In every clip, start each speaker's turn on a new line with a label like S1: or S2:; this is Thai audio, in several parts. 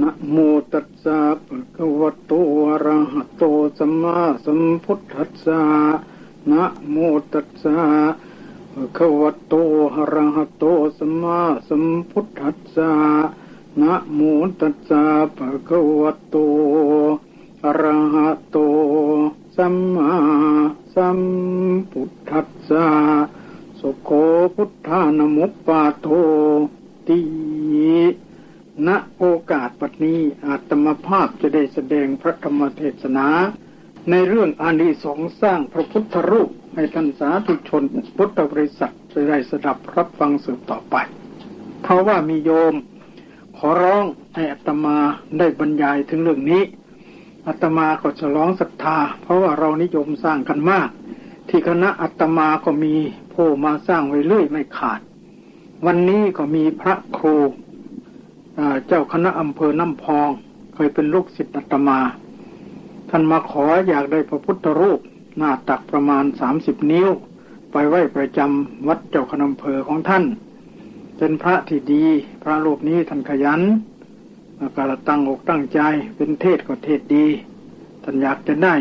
S1: นะโมตัสสะภะคะวะโตอะระหะโตสัมมาสัมพุทธัสสะนะโมตัสสะภะคะวะโตอะระหะโตสัมมาสัมพุทธัสสะนะโมตัสสะภะคะวะโตอะระหะโตสัมมาสัมพุทธัสสะสุโคพุทธานมุปปาโทติ ณโอกาสปัจนี้อาตมภาพจะได้แสดงพระธรรมเทศนา ในเรื่องอานิสงส์สร้างพระพุทธรูปให้ท่านสาธุชนพุทธบริษัทจะได้สดับรับฟังสืบต่อไป เพราะว่ามีโยม ขอร้องให้อัตมาได้บรรยายถึงเรื่องนี้อัตมาก็จะร้องศรัทธา เพราะว่าเรานิยมสร้างกันมาก ที่คณะอัตมาก็มีผู้มาสร้างไว้เรื่อยไม่ขาด วันนี้ก็มีพระครู เจ้าคณะอำเภอน้ำพอง เคยเป็นลูกศิษย์อาตมา ท่านมาขออยากได้พระพุทธรูป หน้าตักประมาณสามสิบนิ้ว ไปไหว้ประจำวัดเจ้าคณะอำเภอของท่าน เป็นพระที่ดี พระรูปนี้ท่านขยันการตั้งอกตั้งใจ เป็นเทศก็เทศดี ท่านอยากจะได้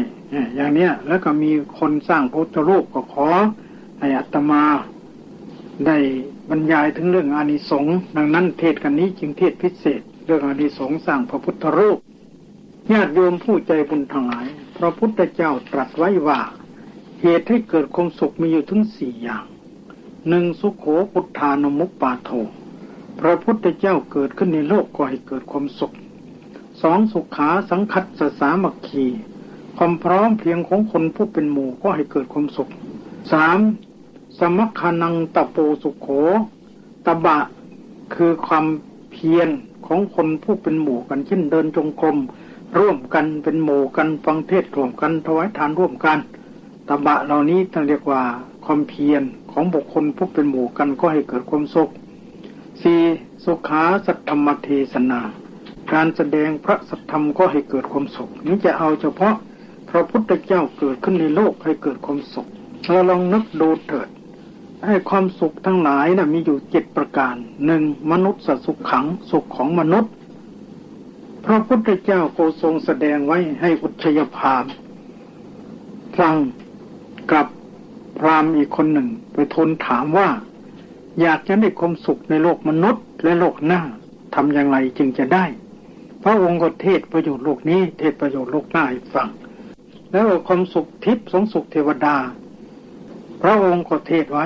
S1: อย่างเนี้ยแล้วก็มีคนสร้างพุทธรูปก็ขอให้อัตมา ได้บรรยายถึงเรื่องอานิสงส์ดังนั้นเทศกันนี้จึงเทศพิเศษ เรื่องอานิสงส์สร้างพระพุทธรูปญาติโยมผู้ใจบุญทั้งหลาย พระพุทธเจ้าตรัสไว้ว่า เหตุให้เกิดความสุขมีอยู่ถึงสี่อย่างหนึ่งสุขโขพุทธานมุปปาโทพระพุทธเจ้าเกิดขึ้นในโลกก็ให้เกิดความสุขสองสุขาสังคัตสสามัคคีความพร้อมเพียงของคนผู้เป็นหมู่ก็ให้เกิดความสุขสาม สมคานังตะโปสุขโขตบะคือความเพียรของคนผู้เป็นหมู่กันเช่นเดินจงกรมร่วมกันเป็นหมู่กันฟังเทศร่วมกันถวายทานร่วมกันตบะเหล่านี้ท่านเรียกว่าความเพียรของบุคคลผู้เป็นหมู่กันก็ให้เกิดความสุขสี่สุขาสัตธรรมเทศนา การแสดงพระสัทธรรมก็ให้เกิดความสุขนี้จะเอาเฉพาะพระพุทธเจ้าเกิดขึ้นในโลกให้เกิดความสุขเราลองนึกดูเถิด ให้ความสุขทั้งหลายนะ่ะมีอยู่เจ็ดประการหนึ่งมนุษย์สุขขังสุขของมนุษย์ พระพุทธเจ้าโกทรงแสดงไว้ให้อุชยพามฟังกับพรามอีกคนหนึ่ง ไปทูลถามว่า อยากจะได้ความสุขในโลกมนุษย์และโลกหน้าทำอย่างไรจึงจะได้ พระองค์ก็เทศประโยชน์โลกนี้ เทศประโยชน์โลกหน้าให้ฟัง แล้วความสุขทิพย์สงสุขเทวดา พระองค์ก็เทศไว้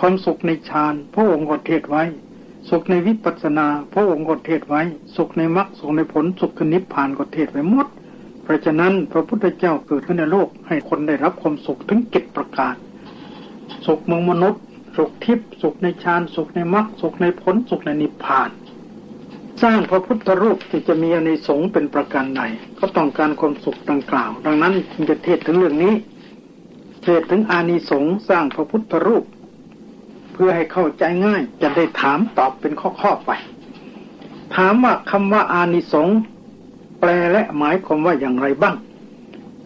S1: ความสุขในฌานพระองค์ก็เทศไว้ สุขในวิปัสสนา พระองค์ก็เทศไว้ สุขในมรรคสุขในผลสุขนิพพานก็เทศไว้หมด เพราะฉะนั้นพระพุทธเจ้าเกิดขึ้นในโลกให้คนได้รับความสุขถึงเจ็ดประการ สุขเมืองมนุษย์ สุขทิพย์สุขในฌานสุขในมรรคสุขในผลสุขในนิพพาน สร้างพระพุทธรูปที่จะมีในสงเป็นประการใดก็ต้องการความสุขดังกล่าว ดังนั้นจึงจะเทศถึงเรื่องนี้เทศถึงอานิสงส์สร้างพระพุทธรูป พื่อให้เข้าใจง่าย จะได้ถามตอบเป็นข้อๆไป ถามว่าคำว่าอานิสงส์แปลและหมายความว่าอย่างไรบ้าง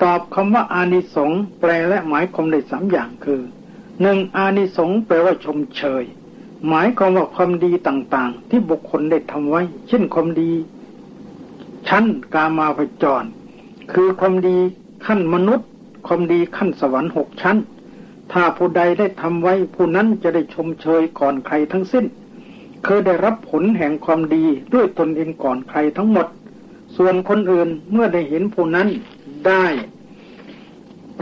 S1: ตอบคำว่าอานิสงส์แปลและหมายความได้สามอย่างคือหนึ่งอานิสงส์แปลว่าชมเชย หมายความว่าความดีต่างๆ ที่บุคคลได้ทำไว้ เช่นความดี ชั้นกามาพจร คือความดีขั้นมนุษย์ ความดีขั้นสวรรค์หกชั้น ถ้าผู้ใดได้ทำไว้ผู้นั้นจะได้ชมเชยก่อนใครทั้งสิ้น เคยได้รับผลแห่งความดีด้วยตนเองก่อนใครทั้งหมด ส่วนคนอื่นเมื่อได้เห็นผู้นั้นได้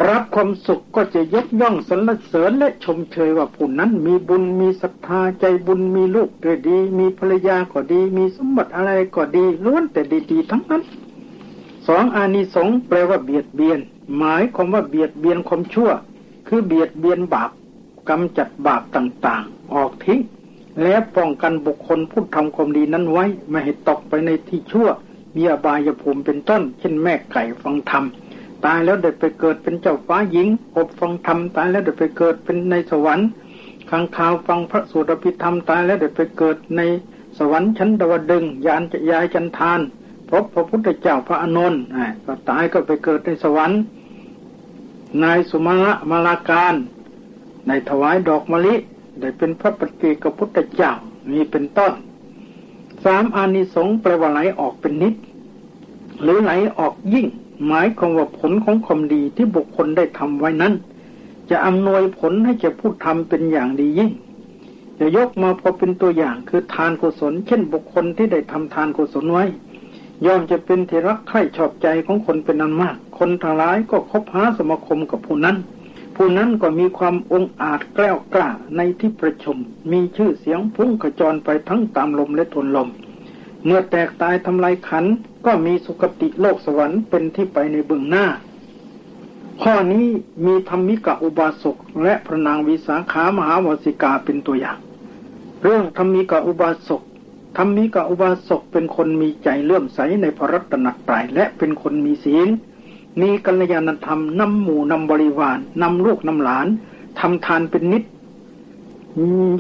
S1: รับความสุขก็จะยกย่องสรรเสริญและชมเชยว่าผู้นั้นมีบุญมีศรัทธาใจบุญมีลูกด้วยดี มีภรรยาก็ดี มีสมบัติอะไรก็ดีล้วนแต่ดีๆทั้งนั้นสองอานิสงส์แปลว่าเบียดเบียน หมายความว่าเบียดเบียนความชั่ว คือเบียดเบียนบาปกำจัดบาปต่างๆ ออกทิ้ง และป้องกันบุคคลผู้ทำความดีนั้นไว้ ไม่ให้ตกไปในที่ชั่ว มีอบายภูมิเป็นต้น เช่นแม่ไก่ฟังธรรม ตายแล้วเด็ดไปเกิดเป็นเจ้าฟ้าหญิงอบฟังธรรมตายแล้วเด็ดไปเกิดเป็นในสวรรค์ข้างข่าวฟังพระสูตรพิธรรมตายแล้วเด็ดไปเกิดในสวรรค์ชั้นดาวดึงยานจะยายจันทานพบพระพุทธเจ้าพระอนุนก็ตายก็ไปเกิดในสวรรค์ นายสุมาละมาลาการในถวายดอกมะลิ ได้เป็นพระปฏิกพุทธเจ้ามีเป็นต้นสามอานิสงส์แปลว่าไหลออกเป็นนิด หรือไหลออกยิ่ง หมายความว่าผลของความดีที่บุคคลได้ทำไว้นั้น จะอำนวยผลให้แก่ผู้ทำเป็นอย่างดียิ่งจะยกมาพอเป็นตัวอย่างคือทานกุศล เช่นบุคคลที่ได้ทำทานกุศลไว้ ย่อมจะเป็นที่รักใคร่ชอบใจของคนเป็นนันมาก คนทั้งหลายก็คบหาสมาคมกับผู้นั้น ผู้นั้นก็มีความองอาจแกล้วกล้าในที่ประชุม มีชื่อเสียงพุ่งขจรไปทั้งตามลมและทนลม เมื่อแตกตายทำลายขันก็มีสุคติโลกสวรรค์เป็นที่ไปในเบื้องหน้า ข้อนี้มีธรรมิกะอุบาสกและพระนางวิสาขามหาวสิกาเป็นตัวอย่าง เรื่องธรรมิกะอุบาสก ธรรมิกอุบาสกเป็นคนมีใจเลื่อมใสในพระรัตนตรัยและเป็นคนมีศีล มีกัลยาณธรรมนำหมู่นำบริวารนำลูกนำหลานทำทานเป็นนิด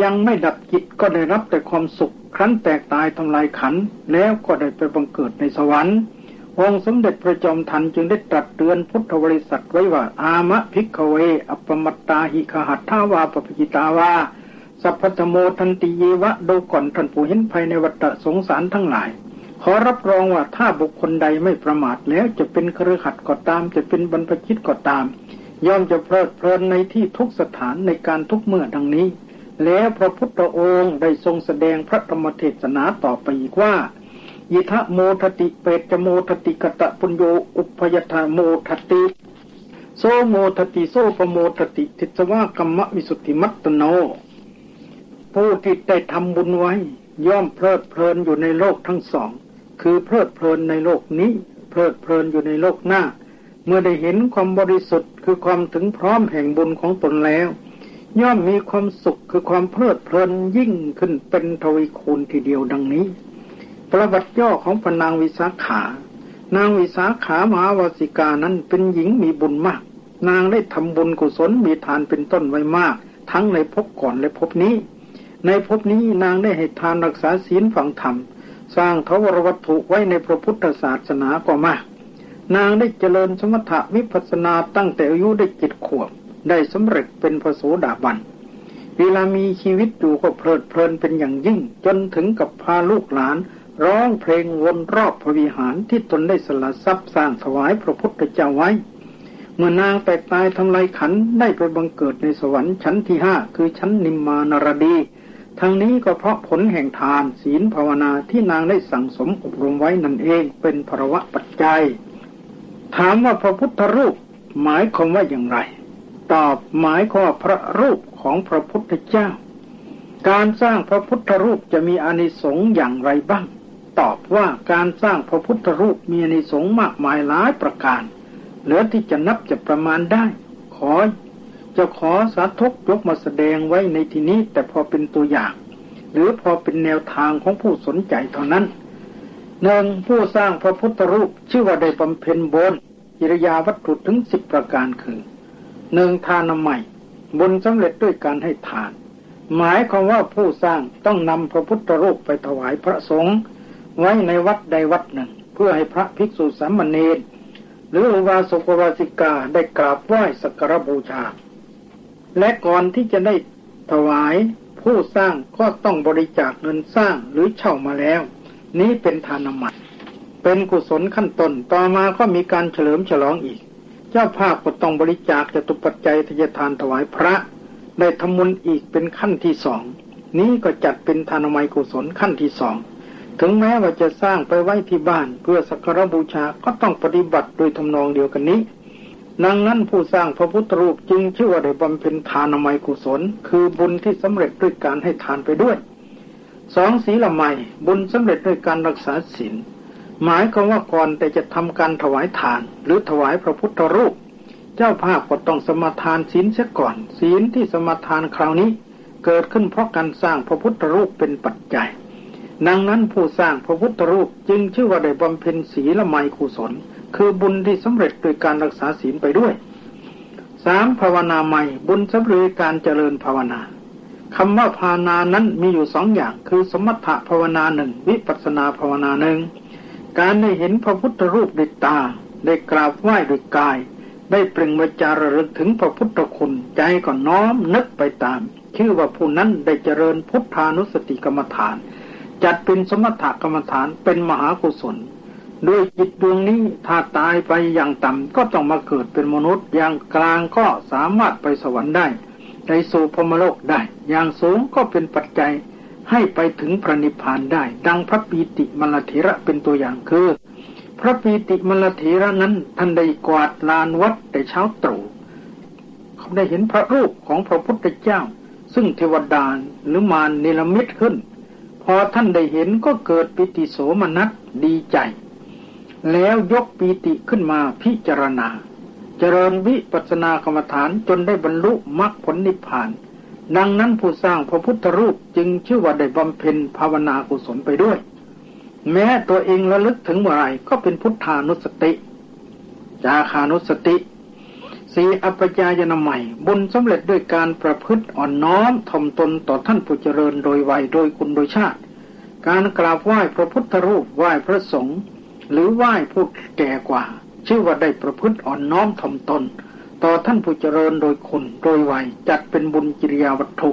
S1: ยังไม่ดับจิตก็ได้รับแต่ความสุข ครั้นแตกตายทำลายขัน แล้วก็ได้ไปบังเกิดในสวรรค์องค์สมเด็จพระจอมทันจึงได้ตรัสเตือนพุทธบริษัทไว้ว่า อามะพิกเว อัปมัตตาหิคหัตถาวาปปิตาวา สัพพธโมทันติเยวะดูก่อนท่านผู้เห็นภัยในวัฏสงสารทั้งหลาย ขอรับรองว่าถ้าบุคคลใดไม่ประมาทแล้วจะเป็นเครือขัดก็ตาม จะเป็นบรรพชิตก็ตาม ย่อมจะเพลิดเพลินในที่ทุกสถานในการทุกเมื่อดังนี้ แล้วพระพุทธองค์ได้ทรงแสดงพระธรรมเทศนาต่อไปอีกว่ายิทะโมทติเปตโมทติกตะปุญโยอุภยตฺถ โมทติโส โมทติโส ปโมทติทิสฺวากมฺมวิสุทฺธิมตฺตโน ผู้ที่ได้ทำบุญไว้ ย่อมเพลิดเพลินอยู่ในโลกทั้งสอง คือเพลิดเพลินในโลกนี้ เพลิดเพลินอยู่ในโลกหน้า เมื่อได้เห็นความบริสุทธิ์ คือความถึงพร้อมแห่งบุญของตนแล้ว ย่อมมีความสุขคือความเพลิดเพลินยิ่งขึ้นเป็นทวีคูณทีเดียวดังนี้ ประวัติย่อของพนางวิสาขานางวิสาขามหาวสิกานั้นเป็นหญิงมีบุญมาก นางได้ทำบุญกุศลมีทานเป็นต้นไว้มาก ทั้งในภพก่อนและภพนี้ ในภพนี้นางได้ให้ทานรักษาศีลฝังธรรม สร้างทวรวัตถุไว้ในพระพุทธศาสนาก็มาก นางได้เจริญสมถะวิปัสนาตั้งแต่อายุได้จ็ดขวบ ได้สำเร็จเป็นพระโสดาบัน เวลามีชีวิตอยู่ก็เพลิดเพลินเป็นอย่างยิ่ง จนถึงกับพาลูกหลาน ร้องเพลงวนรอบพระวิหารที่ตนได้สละทรัพย์สร้างถวายพระพุทธเจ้าไว้เมื่อนางแตกตายทำลายขันได้ไปบังเกิดในสวรรค์ชั้นที่ห้าคือชั้นนิมมานารดี ทั้งนี้ก็เพราะผลแห่งทานศีลภาวนาที่นางได้สั่งสมอบรมไว้นั่นเองเป็นภาวะปัจจัย ถามว่าพระพุทธรูปหมายความว่าอย่างไร ตอบหมายความพระรูปของพระพุทธเจ้า การสร้างพระพุทธรูปจะมีอานิสงส์อย่างไรบ้าง ตอบว่าการสร้างพระพุทธรูปมีอานิสงส์มากมายหลายประการ เหลือที่จะนับจะประมาณได้ ขอ จะขอสาธกยกมาแสดงไว้ในที่นี้แต่พอเป็นตัวอย่าง หรือพอเป็นแนวทางของผู้สนใจเท่านั้นหนึ่งผู้สร้างพระพุทธรูปชื่อว่าได้บำเพ็ญบนกิริยาวัตถุถึงสิบประการคือหนึ่งทานใหม่บุญสำเร็จด้วยการให้ทาน หมายความว่าผู้สร้างต้องนำพระพุทธรูปไปถวายพระสงฆ์ไว้ในวัดใดวัดหนึ่ง เพื่อให้พระภิกษุสามเณรหรืออุบาสกวาสิกาได้กราบไหว้สักการบูชา และก่อนที่จะได้ถวายผู้สร้างก็ต้องบริจาคเงินสร้างหรือเช่ามาแล้ว นี้เป็นทานมัดเป็นกุศลขั้นต้นต่อมาก็มีการเฉลิมฉลองอีก เจ้าภาพก็ต้องบริจาคจะตุปัจจัยทยทานถวายพระ ได้ทำมุนอีกเป็นขั้นที่สองนี้ก็จัดเป็นทานมัยกุศลขั้นที่สองถึงแม้ว่าจะสร้างไปไว้ที่บ้านเพื่อสักการบูชาก็ต้องปฏิบัติโดยทำนองเดียวกันนี้ ดังนั้นผู้สร้างพระพุทธรูปจึงชื่อว่าได้บำเพ็ญทานมัยกุศล คือบุญที่สำเร็จด้วยการให้ทานไปด้วยสองศีลใหม่บุญสำเร็จด้วยการรักษาศีลหมายความว่าก่อนแต่จะทำการถวายทาน หรือถวายพระพุทธรูป เจ้าภาพก็ต้องสมาทานศีลเสียก่อน ศีลที่สมาทานคราวนี้ เกิดขึ้นเพราะการสร้างพระพุทธรูปเป็นปัจจัย ดังนั้นผู้สร้างพระพุทธรูปจึงชื่อว่าได้บำเพ็ญศีลไมกุศล คือบุญที่สำเร็จโดยการรักษาศีลไปด้วยสามภาวนาใหม่บุญสำเร็จการเจริญภาวนาคำว่าภาวนานั้นมีอยู่สองอย่าง คือสมถะภาวนาหนึ่งวิปัสนาภาวนาหนึ่งการได้เห็นพระพุทธรูปด้วยตา ได้กราบไหว้ด้วยกาย ได้เปล่งวจาระลึกถึงพระพุทธคุณใจก็น้อมนึกไปตาม ชื่อว่าผู้นั้นได้เจริญพุทธานุสติกรรมฐาน จัดเป็นสมถกรรมฐานเป็นมหากุศล ด้วยจิตดวงนี้ถ้าตายไปอย่างต่ำก็ต้องมาเกิดเป็นมนุษย์อย่างกลางก็สามารถไปสวรรค์ได้ไปสู่พมโลกได้ อย่างสูงก็เป็นปัจจัยให้ไปถึงพระนิพพานได้ ดังพระปีติมลเถระเป็นตัวอย่างคือ พระปีติมลเถระนั้นท่านได้กวาดลานวัดแต่เช้าตรู่เขาได้เห็นพระรูปของพระพุทธเจ้า ซึ่งเทวดาหรือมารเนรมิตขึ้น พอท่านได้เห็นก็เกิดปิติโสมนัสดีใจ แล้วยกปีติขึ้นมาพิจารณา เจริญวิปัสสนากรรมฐานจนได้บรรลุมรรคผลนิพพาน ดังนั้นผู้สร้างพระพุทธรูปจึงชื่อว่าได้บำเพ็ญภาวนากุศลไปด้วย แม้ตัวเองระลึกถึงเมื่อไรก็เป็นพุทธานุสติ จาคานุสติสีอัปยายนาใหม่บุญสำเร็จด้วยการประพฤติอ่อนน้อมถ่อมตนต่อท่านผู้เจริญโดยวัยโดยคุณโดยชาติ การกราบไหว้พระพุทธรูปไหว้พระสงฆ์ หรือไหว้ผู้แก่กว่า ชื่อว่าได้ประพฤติอ่อนน้อมถ่อมตน ต่อท่านผู้เจริญโดยคนโดยวัยจัดเป็นบุญกิริยาวัตถุ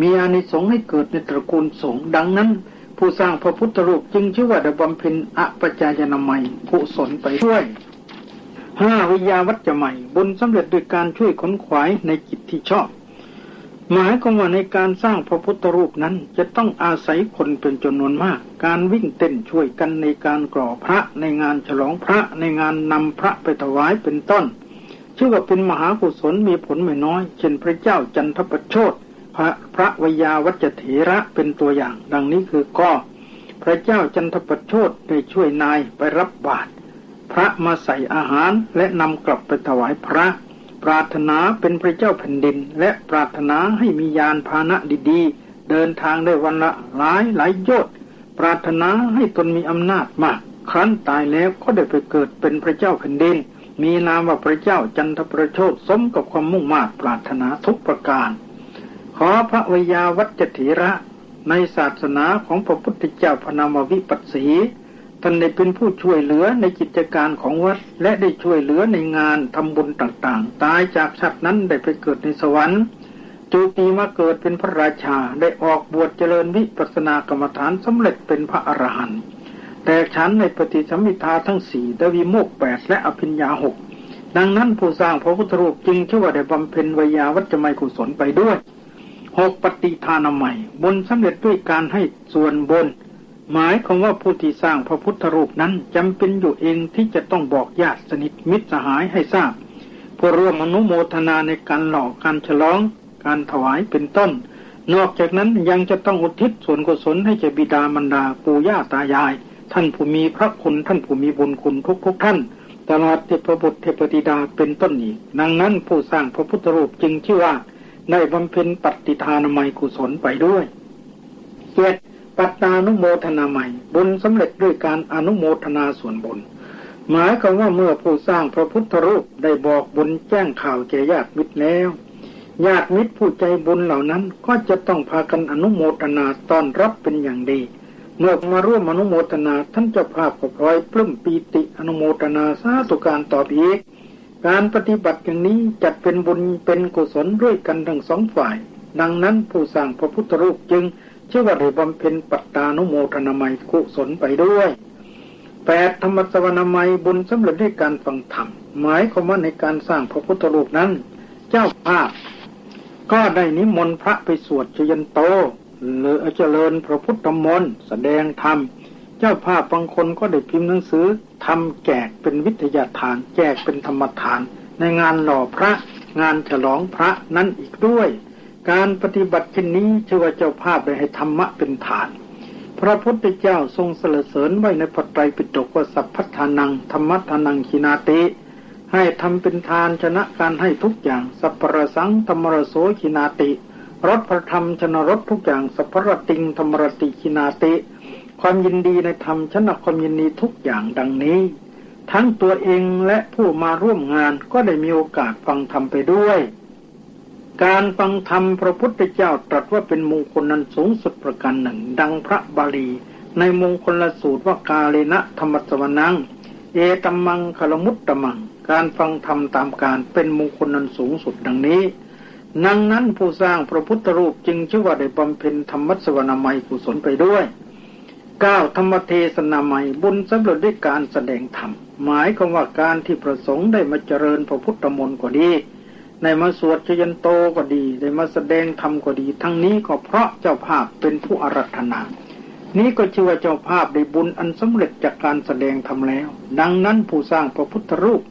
S1: มีอานิสงส์ให้เกิดในตระกูลสงฆ์ดังนั้น ผู้สร้างพระพุทธรูปจึงชื่อว่าได้บำเพ็ญอปจายนามัยกุศลไปด้วยห้าวิยาวัจจะใหม่บุญสำเร็จโดยการช่วยขนขวายในจิตที่ชอบ หมายความว่าในการสร้างพระพุทธรูปนั้นจะต้องอาศัยคนเป็นจำนวนมาก การวิ่งเต้นช่วยกันในการกรอพระในงานฉลองพระในงานนำพระไปถวายเป็นต้นชื่อว่าเป็นมหากุศลมีผลไม่น้อย เช่นพระเจ้าจันทประโชดพระพระวยาวัจเถระเป็นตัวอย่าง ดังนี้คือก็พระเจ้าจันทประโชดได้ช่วยนายไปรับบาตรพระมาใส่อาหารและนำกลับไปถวายพระ ปรารถนาเป็นพระเจ้าแผ่นดิน และปรารถนาให้มียานพาหนะดีๆ เดินทางได้วันละหลายหลายโยชน์ปรารถนาให้ตนมีอำนาจมาก ครั้นตายแล้วก็ได้ไปเกิดเป็นพระเจ้าแผ่นดิน มีนามว่าพระเจ้าจันทประโชดสมกับความมุ่งมา่ปรารถนาทุกประการ ขอพระวยาวัจเถระในศาสนาของพระพุทธเจ้าพนามวิปัสสี ท่านได้เป็นผู้ช่วยเหลือในกิจการของวัด และได้ช่วยเหลือในงานทำบุญต่างๆ ตายจากชาตินั้นได้ไปเกิดในสวรรค์จูปีมาเกิดเป็นพระราชาได้ออกบวชเจริญวิปัสสนากรรมฐานสำเร็จเป็นพระอรหันต์แต่ฉันในปฏิสัมมิทาทั้งสี่ดวิโมกแปดและอภิญญาหกดังนั้นผู้สร้างพระพุทธรูปจึงชื่อว่าได้บำเพ็ญวิยาวัจจะไมกุศลไปด้วยหกปฏิทานใหม่บนสำเร็จด้วยการให้ส่วนบน หมายความว่าผู้ที่สร้างพระพุทธรูปนั้นจำเป็นอยู่เองที่จะต้องบอกญาติสนิทมิตรสหายให้ทราบเพื่อร่วมอนุโมทนาในการหล่อการฉลอง การถวายเป็นต้น นอกจากนั้นยังจะต้องอุทิศส่วนกุศลให้แก่บิดามารดาปู่ย่าตายาย ท่านผู้มีพระคุณท่านผู้มีบุญคุณทุกทุกท่าน ตลอดเทพบุตรเทพธิดาเป็นต้นอีกดังนั้นผู้สร้างพระพุทธรูปจึงชื่อว่าได้บำเพ็ญปฏิทานไมกุศลไปด้วยเจ็ด ปัตตานุโมทนาใหม่ บุญสำเร็จด้วยการอนุโมทนาส่วนบุญหมายความว่าเมื่อผู้สร้างพระพุทธรูปได้บอกบุญแจ้งข่าวแก่ญาติมิตรแล้วญาติมิตรผู้ใจบุญเหล่านั้นก็จะต้องพากันอนุโมทนาต้อนรับเป็นอย่างดี เมื่อมาร่วมอนุโมทนาท่านเจ้าภาพก็พลอยปลื้มปีติอนุโมทนาสาธุการตอบอีก การปฏิบัติอย่างนี้จัดเป็นบุญเป็นกุศลด้วยกันทั้งสองฝ่าย ดังนั้นผู้สร้างพระพุทธรูปจึง ชื่อว่าได้บำเพ็ญปัตตานุโมทนาไมกุศลไปด้วยแปดธรรมสวนามัยบุญสำเร็จด้วยการฟังธรรม หมายความว่าในการสร้างพระพุทธรูปนั้น เจ้าภาพ ก็ได้นิมนต์พระไปสวดเจยันโตหรือเจริญพระพุทธมนต์แสดงธรรม เจ้าภาพบางคนก็ได้พิมพ์หนังสือทำแจกเป็นวิทยาทาน แจกเป็นธรรมทาน ในงานหล่อพระ งานฉลองพระนั้นอีกด้วย การปฏิบัติเช่นนี้ชื่อว่าเจ้าภาพได้ให้ธรรมะเป็นฐาน พระพุทธเจ้าทรงสรรเสริญไว้ในพระไตรปิฎกว่าสัพพทานังธรรมทานังคินาติให้ทำเป็นทานชนะการให้ทุกอย่าง สัพพรสังธรรมรโสคินาติรสพระธรรมชนรสทุกอย่าง สัพพรติงธรรมรติคินาติ ความยินดีในธรรมชนะความยินดีทุกอย่างดังนี้ ทั้งตัวเองและผู้มาร่วมงานก็ได้มีโอกาสฟังธรรมไปด้วย การฟังธรรมพระพุทธเจ้าตรัสว่าเป็นมงคลนั้นสูงสุดประการหนึ่ง ดังพระบาลี ในมงคลละสูตรว่ากาเลนะธรรมสวนัง เอตัมมังคลมุตตมัง การฟังธรรมตามการเป็นมงคลนั้นสูงสุดดังนี้นังนั้นผู้สร้างพระพุทธรูปจึงชื่อว่าได้บำเพ็ญธรรมสวนามัยกุศลไปด้วยเก้าธรรมเทศนาใหม่บุญสำเร็จด้วยการแสดงธรรม หมายความว่าการที่ประสงค์ได้มาเจริญพระพุทธมนต์ก็ดี ในมาสวดชยันโตก็ดี ได้มาแสดงธรรมก็ดี ทั้งนี้ก็เพราะเจ้าภาพเป็นผู้อารัธนา นี้ก็ชื่อว่าเจ้าภาพได้บุญอันสำเร็จจากการแสดงธรรมแล้ว ดังนั้นผู้สร้างพระพุทธรูป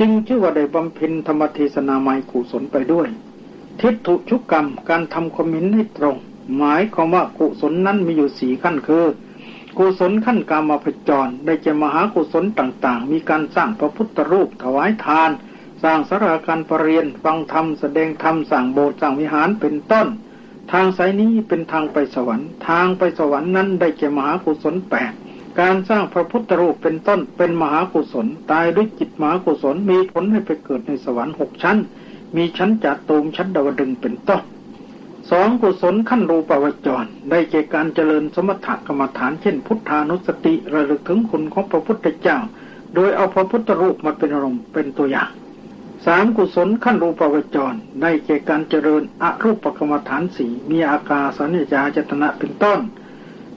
S1: จึงชื่อว่าได้บำเพ็ญธรรมเทศนาไมกุศลไปด้วย ทิฏฐุชุกกรรมการทำคอมมินให้ตรง หมายความว่ากุศลนั้นมีอยู่สี่ขั้นคือกุศลขั้นกามาพจร ได้จะมหากุศลต่างๆ มีการสร้างพระพุทธรูปถวายทาน สร้างสาราการประเรียนฟังธรรมแสดงธรรมสร้างโบสถ์สร้างวิหารเป็นต้น ทางสายนี้เป็นทางไปสวรรค์ทางไปสวรรค์นั้นได้แก่มหากุศลแปดการสร้างพระพุทธรูปเป็นต้นเป็นมหากุศล ตายด้วยจิตมหากุศลมีผลให้ไปเกิดในสวรรค์หกชั้น มีชั้นจัตุมชั้นดาวดึงเป็นต้นสองกุศลขั้นรูปวจร ได้แก่การเจริญสมถกรรมฐานเช่น พุทธานุสติระลึกถึงคุณของพระพุทธเจ้า โดยเอาพระพุทธรูปมาเป็นอารมณ์เป็นตัวอย่าง สามกุศลขั้นรูปวจรได้แก่การเจริญอรูปกรรมฐานสีมีอากาสัญญาจตนะเป็นต้น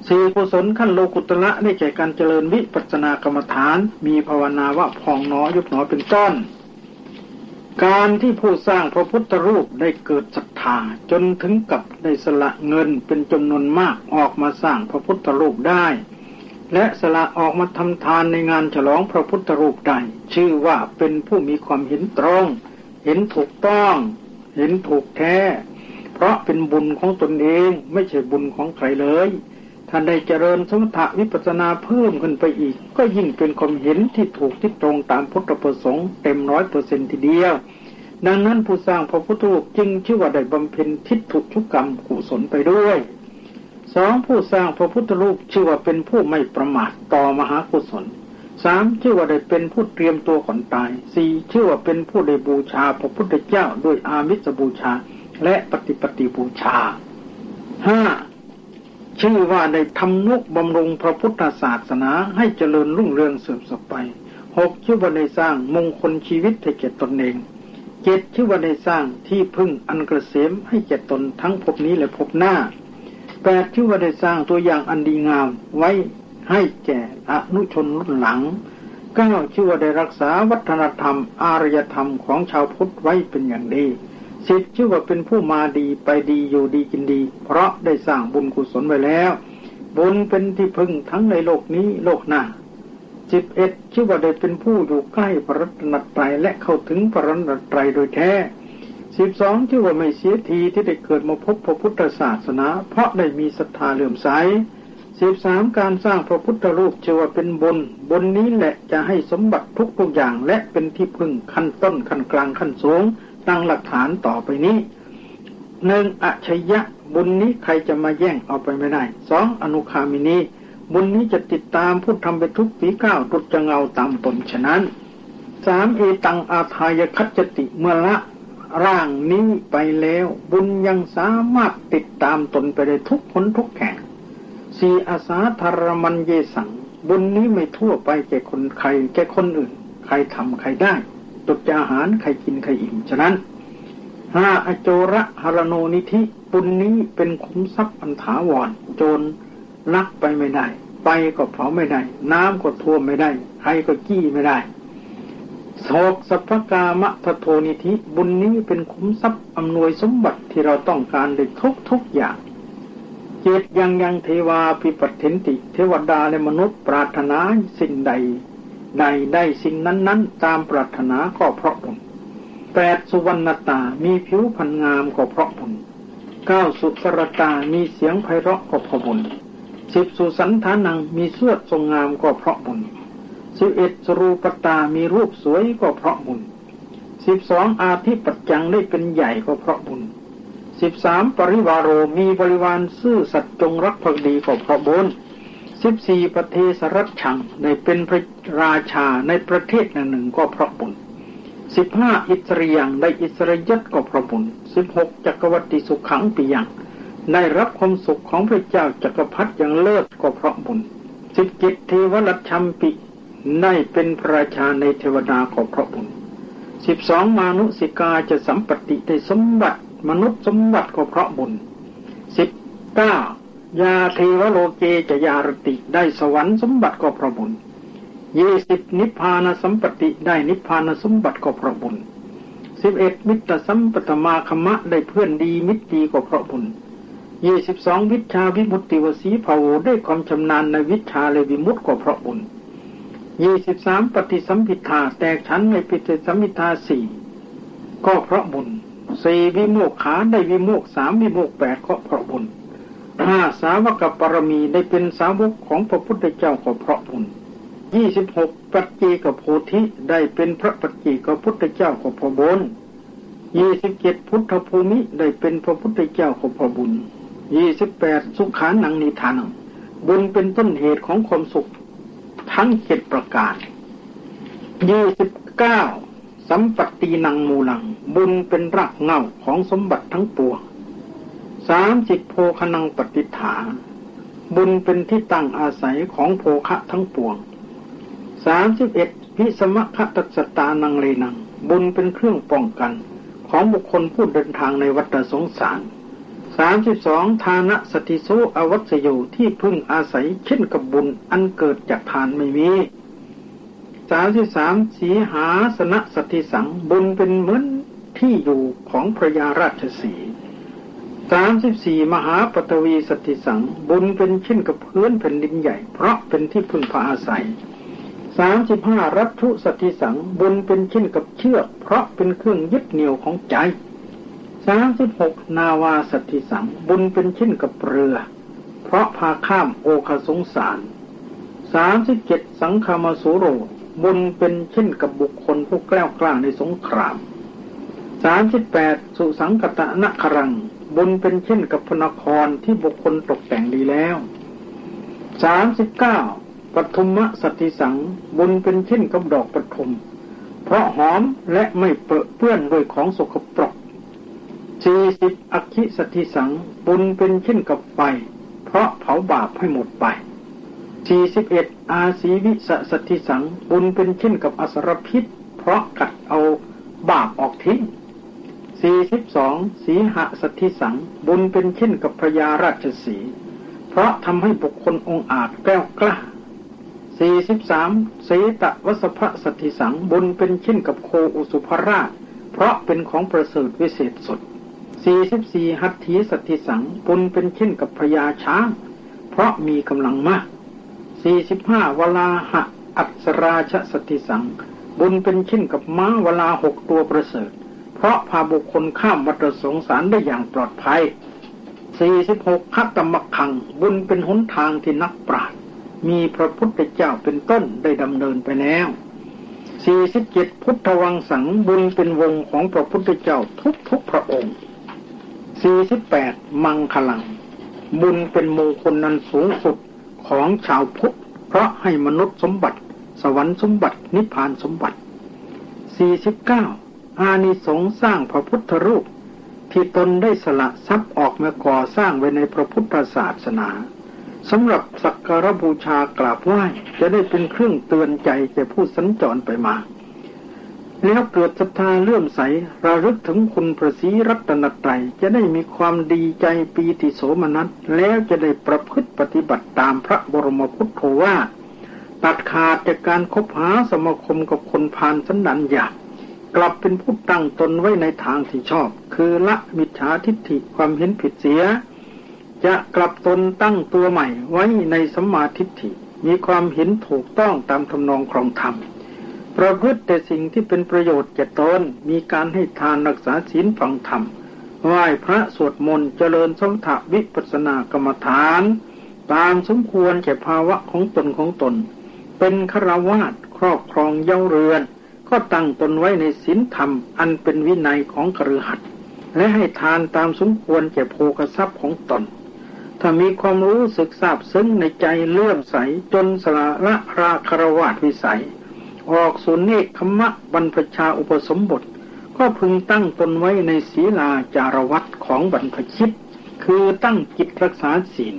S1: สี่กุศลขั้นโลกุตระได้แก่การเจริญวิปัสสนากรรมฐาน มีภาวนาว่าพองหนอยุบหนอเป็นต้น การที่ผู้สร้างพระพุทธรูปได้เกิดศรัทธาจนถึงกับได้สละเงินเป็นจำนวนมากออกมาสร้างพระพุทธรูปได้ และสละออกมาทำทานในงานฉลองพระพุทธรูปได้ชื่อว่าเป็นผู้มีความเห็นตรง เห็นถูกต้อง เห็นถูกแท้ เพราะเป็นบุญของตนเองไม่ใช่บุญของใครเลย ท่านได้เจริญสมถะวิปัสนาเพิ่มขึ้นไปอีก ก็ยิ่งเป็นความเห็นที่ถูกที่ตรงตามพุทธประสงค์เต็มร้อยเปอร์เซนทีเดียว ดังนั้นผู้สร้างพระพุทธรูปจึงชื่อว่าได้บำเพ็ญทิฏฐุชุกกรรมกุศลไปด้วย สองผู้สร้างพระพุทธรูปชื่อว่าเป็นผู้ไม่ประมาทต่อมหากุศลสามชื่อว่าได้เป็นผู้เตรียมตัวก่อนตายสี่ชื่อว่าเป็นผู้ได้บูชาพระพุทธเจ้าโดยอามิสบูชา และปฏิปฏิบูชาห้าชื่อว่าได้ทำนุบำรุงพระพุทธศาสนาให้เจริญรุ่งเรืองเสื่อมสไปหกชื่อว่าได้สร้างมงคลชีวิตให้แก่ตนเองเจ็ดชื่อว่าได้สร้างที่พึ่งอันกระเสมให้แก่ตนทั้งภพนี้และภพหน้า แปดชื่อว่าได้สร้างตัวอย่างอันดีงามไว้ให้แก่อนุชนรุ่นหลังเก้าชื่อว่าได้รักษาวัฒนธรรม อารยธรรมของชาวพุทธไว้เป็นอย่างดีสิทธิ์ชื่อว่าเป็นผู้มาดีไปดีอยู่ดีกินดี เพราะได้สร้างบุญกุศลไว้แล้ว บุญเป็นที่พึ่งทั้งในโลกนี้โลกหน้าสิบเอ็ดชื่อว่าได้เป็นผู้อยู่ใกล้พระรัตนตรัยและเข้าถึงพระรัตนตรัยโดยแท้ สิบสองชื่อว่าไม่เสียทีที่ได้เกิดมาพบพระพุทธศาสนา เพราะได้มีศรัทธาเลื่อมใสสิบสามการสร้างพระพุทธรูปชื่อว่าเป็นบุญบนนี้แหละจะให้สมบัติทุกทุกอย่างและเป็นที่พึ่งขั้นต้นขั้นกลางขั้นสูงตั้งหลักฐานต่อไปนี้หนึ่งอัชยะบุญนี้ใครจะมาแย่งเอาไปไม่ได้สองอนุคามินีบุญนี้จะติดตามผู้ทำไปทุกปีก้าวตุจะเงาตามตนฉะนั้นสามเอตังอาทายคัจติเมื่อละ ร่างนี้ไปแล้ว บุญยังสามารถติดตามตนไปได้ทุกคนทุกแข่งสีอาสาธารมันเยสัง บุญนี้ไม่ทั่วไปแก่คนใครแก่คนอื่น ใครทำใครได้ตุจอาหารใครกินใครอิ่มฉะนั้นห้าอโจระหารโนนิธิปุณนี้เป็นคุ้มทรัพย์อันถาวรโจรลักไปไม่ได้ ไปก็เผาไม่ได้ น้ำก็ท่วมไม่ได้ ใครก็กี้ไม่ได้ โศกสัพพกามะทโทนิธิบุญนี้เป็นคุ้มทรัพย์อำนวยสมบัติที่เราต้องการได้ทุกทุกอย่าง เจตยังยังเทวาพิปัติติ เทวดาและมนุษย์ปรารถนาสิ่งใด ใดได้สิ่งนั้น ๆ ตามปรารถนาก็เพราะบุญแปดสุวรรณตา มีผิวพรรณงามก็เพราะบุญเก้าสุสรตา มีเสียงไพเราะก็เพราะบุญสิบสุสันทานังมีเสื้อทรงงามก็เพราะบุญ สิบเอ็ดสรูปตามีรูปสวยก็เพราะบุญสิบสองอาทิปัจจังได้เป็นใหญ่ก็เพราะบุญสิบสามปริวารโรมีบริวารซื่อสัตย์จงรักภักดีก็เพราะบุญสิบสี่ประเทศรัชชังได้เป็นพระราชาในประเทศหนึ่งก็เพราะบุญสิบห้าอิสริยังได้อิสริยศก็เพราะบุญสิบหกจักรวรรดิสุขขังปียังได้รับความสุขของพระเจ้าจักรพรรดิอย่างเลิศก็เพราะบุญสิบเจ็ดเทวรัชัมปิ ได้เป็นพระราชาในเทวดาก็เพระบุญสิบสองมานุสิกาจะสัมปติได้สมบัติมนุษย์สมบัติก็เพระบุญสิบเก้ายาเทวโลเกจะยารติได้สวรรค์สมบัติก็เพระบุญยี่สิบนิพพานสัมปติได้นิพพานสมบัติก็เพระบุญสิบเอ็ดมิตรสัมปตมาคมะได้เพื่อนดีมิตรดีก็เพระบุญยี่สิบสองวิชาวิมุตติวสีภาวได้ความชำนาญในวิชาเลยวิมุตติก็เพระบุญ ยี่สิบสามปฏิสัมพิทาแตกชั้นในปิฏิสัมพิทาสี่ก็เพราะบุญสี่วิโมกขาได้วิโมกสามวิโมกแปดก็เพราะบุญห้าสาวกปรมีได้เป็นสาวกของพระพุทธเจ้าก็เพราะบุญยี่สิบหกปัจเจกโพธิได้เป็นพระปัจเจกพุทธเจ้าก็เพราะบุญยี่สิบเจ็ดพุทธภูมิได้เป็นพระพุทธเจ้าก็เพราะบุญยี่สิบแปดสุขานังนิทานังบุญเป็นต้นเหตุของความสุข ทั้งเจ็ดประการยี่สิบเก้าสัมปตินังมูลัง บุญเป็นรากเงาของสมบัติทั้งปวงสามสิบโพคนังปฏิฐานบุญเป็นที่ตั้งอาศัยของโภคะทั้งปวงสามสิบเอ็ดพิสมะคตัสตานังเลนัง บุญเป็นเครื่องป้องกัน ของบุคคลผู้เดินทางในวัฏสงสาร สามสิบสองทานะสติโสอวัตโยที่พึ่งอาศัยเช่นกับบุญอันเกิดจากทานไม่มีสามสิบสามสีหาสนะสติสังบุญเป็นเหมือนที่อยู่ของพระยาราชสีสามสิบสี่มหาปตวีสติสังบุญเป็นเช่นกับพื้นแผ่นดินใหญ่ เพราะเป็นที่พึ่งพาอาศัยสามสิบห้ารัตุสติสังบุญเป็นเช่นกับเชือก เพราะเป็นเครื่องยึดเหนี่ยวของใจ สามสิบหกนาวาสติสัง บุญเป็นเช่นกับเรือ เพราะพาข้ามโอคสงสารสามสิบเจ็ดสังคามาสุโร บุญเป็นเช่นกับบุคคลผู้แกล้วกล้าในสงครามสามสิบแปดสุสังกตะนครัง บุญเป็นเช่นกับพนครที่บุคคลตกแต่งดีแล้วสามสิบเก้าปฐุมสติสัง บุญเป็นเช่นกับดอกปฐุม เพราะหอมและไม่เปื้อนด้วยของสกปรก สี่สิบอคิสติสัง บุญเป็นเช่นกับไฟ เพราะเผาบาปให้หมดไปสี่สิบเอ็ดอาศีวิสสติสัง บุญเป็นเช่นกับอสรพิษ เพราะกัดเอาบาปออกทิ้งสี่สิบสองสีหสติสัง บุญเป็นเช่นกับพระยาราชสี เพราะทำให้บุคคลองอาจแก้วกล้าสี่สิบสามสีตะวสภสติสัง บุญเป็นเช่นกับโคอุสุภราช เพราะเป็นของประเสริฐวิเศษสุด สี่สิบสี่หัตถีสติสังบุญเป็นเช่นกับพญาช้าง เพราะมีกำลังมากสี่สิบห้าวลาหะอัศราชสติสัง บุญเป็นเช่นกับม้าวลาหกตัวประเสริฐ เพราะพาบุคคลข้ามวัฏสงสารได้อย่างปลอดภัยสี่สิบหกคัตตมักขัง บุญเป็นหนทางที่นักปราชญ์มีพระพุทธเจ้าเป็นต้นได้ดำเนินไปแล้วสี่สิบเจ็ดพุทธวังสังบุญเป็นวงของพระพุทธเจ้าทุกทุกพระองค์ สี่สิบแปดมังคลัง บุญเป็นมงคลนันสูงสุดของชาวพุทธเพราะให้มนุษย์สมบัติ สวรรค์สมบัติ นิพพานสมบัติสี่สิบเก้าอานิสงส์สร้างพระพุทธรูป ที่ตนได้สละทรัพย์ออกมาก่อสร้างไว้ในพระพุทธศาสนาสำหรับสักการบูชากราบไหว้จะได้เป็นเครื่องเตือนใจแก่ผู้สัญจรไปมา แล้วเกิดศรัทธาเลื่อมใสระลึกถึงคุณพระศรีรัตนตรัยจะได้มีความดีใจปีติโสมนัสแล้วจะได้ประพฤติปฏิบัติตามพระบรมพุทโธว่า ตัดขาดจากการคบหาสมาคมกับคนพานสันดันหยาบกลับเป็นผู้ตั้งตนไว้ในทางที่ชอบ คือละมิจฉาทิฏฐิความเห็นผิดเสีย จะกลับตนตั้งตัวใหม่ไว้ในสัมมาทิฏฐิมีความเห็นถูกต้องตามทำนองครองธรรม ประพฤติแต่สิ่งที่เป็นประโยชน์แก่ตนมีการให้ทานรักษาศีลฟังธรรมไหว้พระสวดมนต์เจริญสมถะวิปัสนากรรมฐาน ตามสมควรแก่ภาวะของตนของตน เป็นฆราวาสครอบครองเย้าเรือน ก็ตั้งตนไว้ในศีลธรรมอันเป็นวินัยของครือขัดและให้ทานตามสมควรแก่โภคทรัพย์ของตน ถ้ามีความรู้สึกทราบซึ้งในใจเลื่อมใสจนสละละราคารวาสวิสัย ออกสุนเนคขมะบรรพชาอุปสมบท ก็พึงตั้งตนไว้ในศีลาจารวัตของบรรพชิต คือตั้งจิตรักษาศีล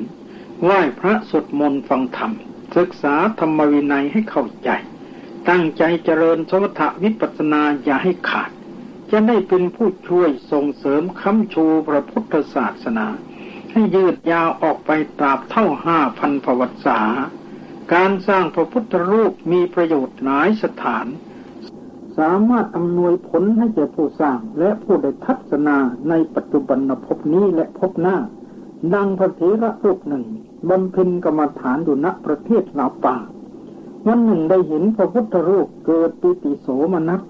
S1: ไหว้พระสวดมนต์ฟังธรรม ศึกษาธรรมวินัยให้เข้าใจ ตั้งใจเจริญสมถะวิปัสนาอย่าให้ขาด จะได้เป็นผู้ช่วยส่งเสริมค้ำชูพระพุทธศาสนา ให้ยืดยาวออกไปตราบเท่าห้าพันประวัติศาสตร์ การสร้างพระพุทธรูปมีประโยชน์หลายสถาน สามารถอำนวยผลให้แก่ผู้สร้างและผู้ได้ทัศนาในปัจจุบันภพนี้และภพหน้า ดังพระเถระรูปหนึ่งบำเพ็ญกรรมฐานอยู่ณประเทศลาวป่า วันหนึ่งได้เห็นพระพุทธรูปเกิดปิติโสมนัส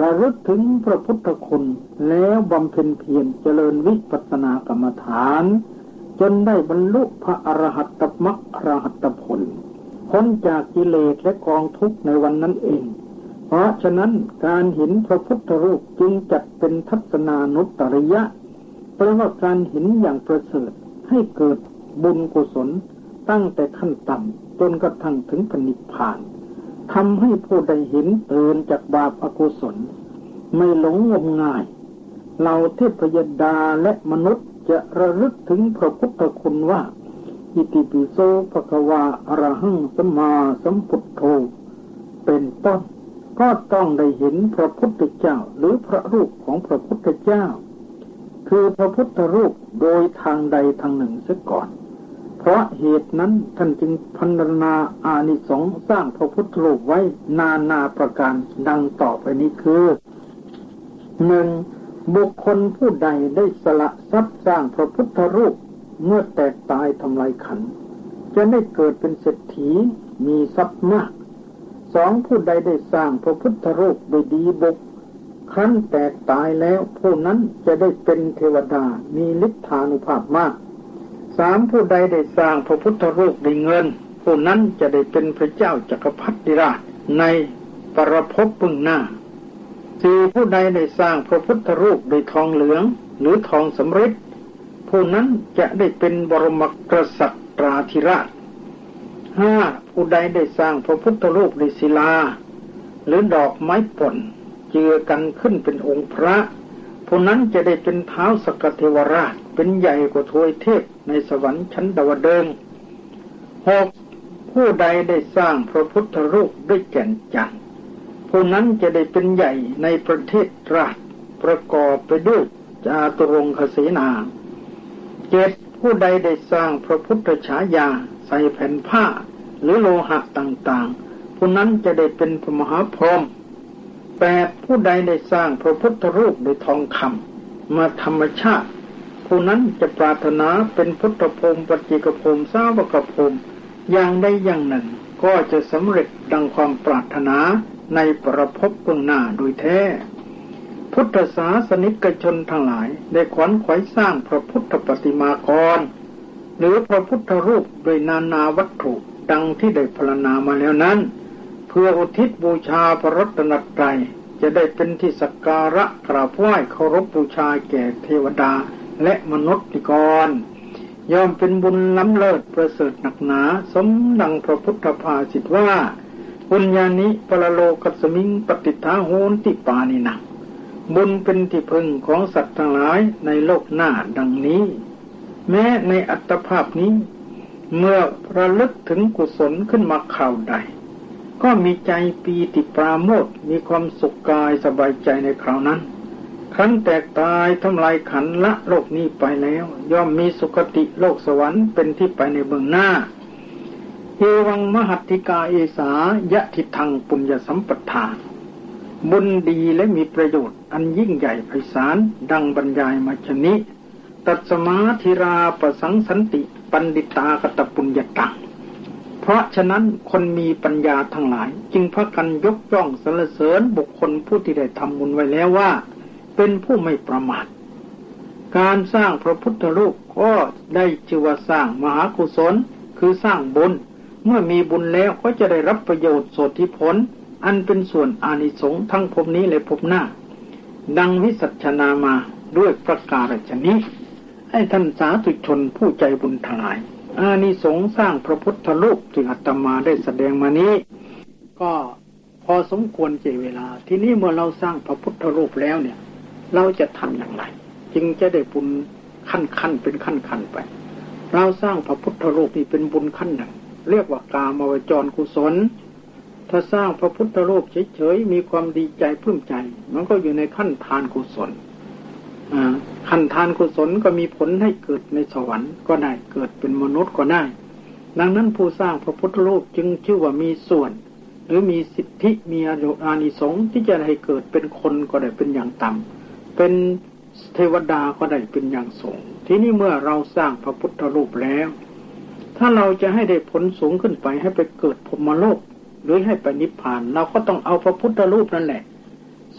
S1: ระลึกถึงพระพุทธคุณแล้วบำเพ็ญเพียรเจริญวิปัสสนากรรมฐาน จนได้บรรลุพระอรหัตตมรรคอรหัตผล พ้นจากกิเลสและกองทุกข์ในวันนั้นเอง เพราะฉะนั้นการเห็นพระพุทธรูปจึงจัดเป็นทัศนานุตริยะแปลว่าการเห็นอย่างประเสริฐให้เกิดบุญกุศลตั้งแต่ขั้นต่ำจนกระทั่งถึงปณิพานทำให้ผู้ใดเห็นเตือนจากบาปอกุศล ไม่หลงงมงายเราเทพยดาและมนุษย์จะระลึกถึงพระพุทธคุณว่า อิติปิโสภควาอรหังสัมมาสัมพุทโธเป็นต้น ก็ต้องได้เห็นพระพุทธเจ้าหรือพระรูปของพระพุทธเจ้า คือพระพุทธรูปโดยทางใดทางหนึ่งเสียก่อน เพราะเหตุนั้นท่านจึงพันนาอานิสงส์สร้างพระพุทธรูปไว้นานาประการดังต่อไปนี้คือหนึ่งบุคคลผู้ใดได้สละทรัพย์สร้างพระพุทธรูป เมื่อแตกตายทำลายขัน จะได้เกิดเป็นเศรษฐีมีทรัพย์มาก สองผู้ใดได้สร้างพระพุทธรูปโดยดีบุกครั้นแตกตายแล้วผู้นั้นจะได้เป็นเทวดามีฤทธานุภาพมาก สามผู้ใดได้สร้างพระพุทธรูปด้วยเงิน ผู้นั้นจะได้เป็นพระเจ้าจักรพรรดิราชในปรภพปึงหน้าสี่ผู้ใดได้สร้างพระพุทธรูปด้วยทองเหลือง หรือทองสำริด ผู้นั้นจะได้เป็นบรมกษัตราธิราชห้าผู้ใดได้สร้างพระพุทธรูปด้วยศิลา หรือดอกไม้ป่นเจือกันขึ้นเป็นองค์พระ ผู้นั้นจะได้เป็นเท้าสกเทวราชเป็นใหญ่กว่าทวยเทพในสวรรค์ชั้นดาวเดึงหกผู้ใดได้สร้างพระพุทธรูปด้วยแก่นจันทร์ผู้นั้นจะได้เป็นใหญ่ในประเทศราชประกอบไปด้วยจาตุรงคเสนา เจ็ดผู้ใดได้สร้างพระพุทธฉายา ใส่แผ่นผ้า หรือโลหะต่างๆ ผู้นั้นจะได้เป็นพระมหาพรหมแปดผู้ใดได้สร้างพระพุทธรูปด้วยทองคำมาธรรมชาติ ผู้นั้นจะปรารถนาเป็นพุทธภูมิปฏิกภูมิสาวกภูมิอย่างใดอย่างหนึ่ง ก็จะสำเร็จดังความปรารถนาในประพบเบื้องหน้าโดยแท้ พุทธศาสนิกชนทั้งหลาย ได้ขวัญขวายสร้างพระพุทธปฏิมากร หรือพระพุทธรูปโดยนานาวัตถุดังที่ได้พรณนามาแล้วนั้น เพื่ออุทิศบูชาพระรัตนตรัยจะได้เป็นที่สักการะกราบไหว้เคารพบูชาแก่เทวดาและมนุษย์กรย่อมเป็นบุญล้ำเลิศประเสริฐหนักหนา สมดังพระพุทธภาสิทว่าบุญญาณิปรโลกัสมิงปฏิทาโหนติปานินัง บุญเป็นที่พึ่งของสัตว์ทั้งหลายในโลกหน้าดังนี้ แม้ในอัตภาพนี้ เมื่อระลึกถึงกุศลขึ้นมาข่าวใด ก็มีใจปีติปราโมทมีความสุขกายสบายใจในคราวนั้นขันแตกตายทำลายขันละโลกนี้ไปแล้ว ย่อมมีสุคติโลกสวรรค์เป็นที่ไปในเบื้องหน้าเอวังมหัตติกาเอสายะทิทังปุญญสัมปทาน บุญดีและมีประโยชน์อันยิ่งใหญ่ไพศาลดังบรรยายมาชนิตัสมาธิราประสังสันติปันดิตากตปุญญตังเพราะฉะนั้นคนมีปัญญาทั้งหลาย จึงพากันยกย่องสรรเสริญบุคคลผู้ที่ได้ทำบุญไว้แล้วว่า เป็นผู้ไม่ประมาทการสร้างพระพุทธรูปก็ได้ชื่อว่าสร้างมหากุศล คือสร้างบุญ เมื่อมีบุญแล้วก็จะได้รับประโยชน์สดที่ผล อันเป็นส่วนอานิสงส์ทั้งภพนี้และภพหน้า ดังวิสัชนามาด้วยประกาศชนี้ ให้ท่านสาธุชนผู้ใจบุญทั้งหลาย อานิสงส์สร้างพระพุทธรูปที่อัตมาได้แสดงมานี้ ก็พอสมควรเจเวลา ที่นี้เมื่อเราสร้างพระพุทธรูปแล้วเนี่ย เราจะทำอย่างไร จึงจะได้บุญขั้นขั้นเป็นขั้นขั้นไป เราสร้างพระพุทธรูปนี่เป็นบุญขั้นหนึ่ง เรียกว่ากามวจรกุศล ถ้าสร้างพระพุทธรูปเฉยๆมีความดีใจพื้มใจ มันก็อยู่ในขั้นทานกุศลขั้นทานกุศลก็มีผลให้เกิดในสวรรค์ก็ได้เกิดเป็นมนุษย์ก็ได้ ดังนั้นผู้สร้างพระพุทธรูปจึงชื่อว่ามีส่วน หรือมีสิทธิมีอานิสงส์ที่จะให้เกิดเป็นคนก็ได้เป็นอย่างต่ำเป็นเทวดาก็ได้เป็นอย่างสูง ทีนี้เมื่อเราสร้างพระพุทธรูปแล้ว ถ้าเราจะให้ได้ผลสูงขึ้นไปให้ไปเกิดพรมโลก หรือให้ไปนิพพาน เราก็ต้องเอาพระพุทธรูปนั่นแหละ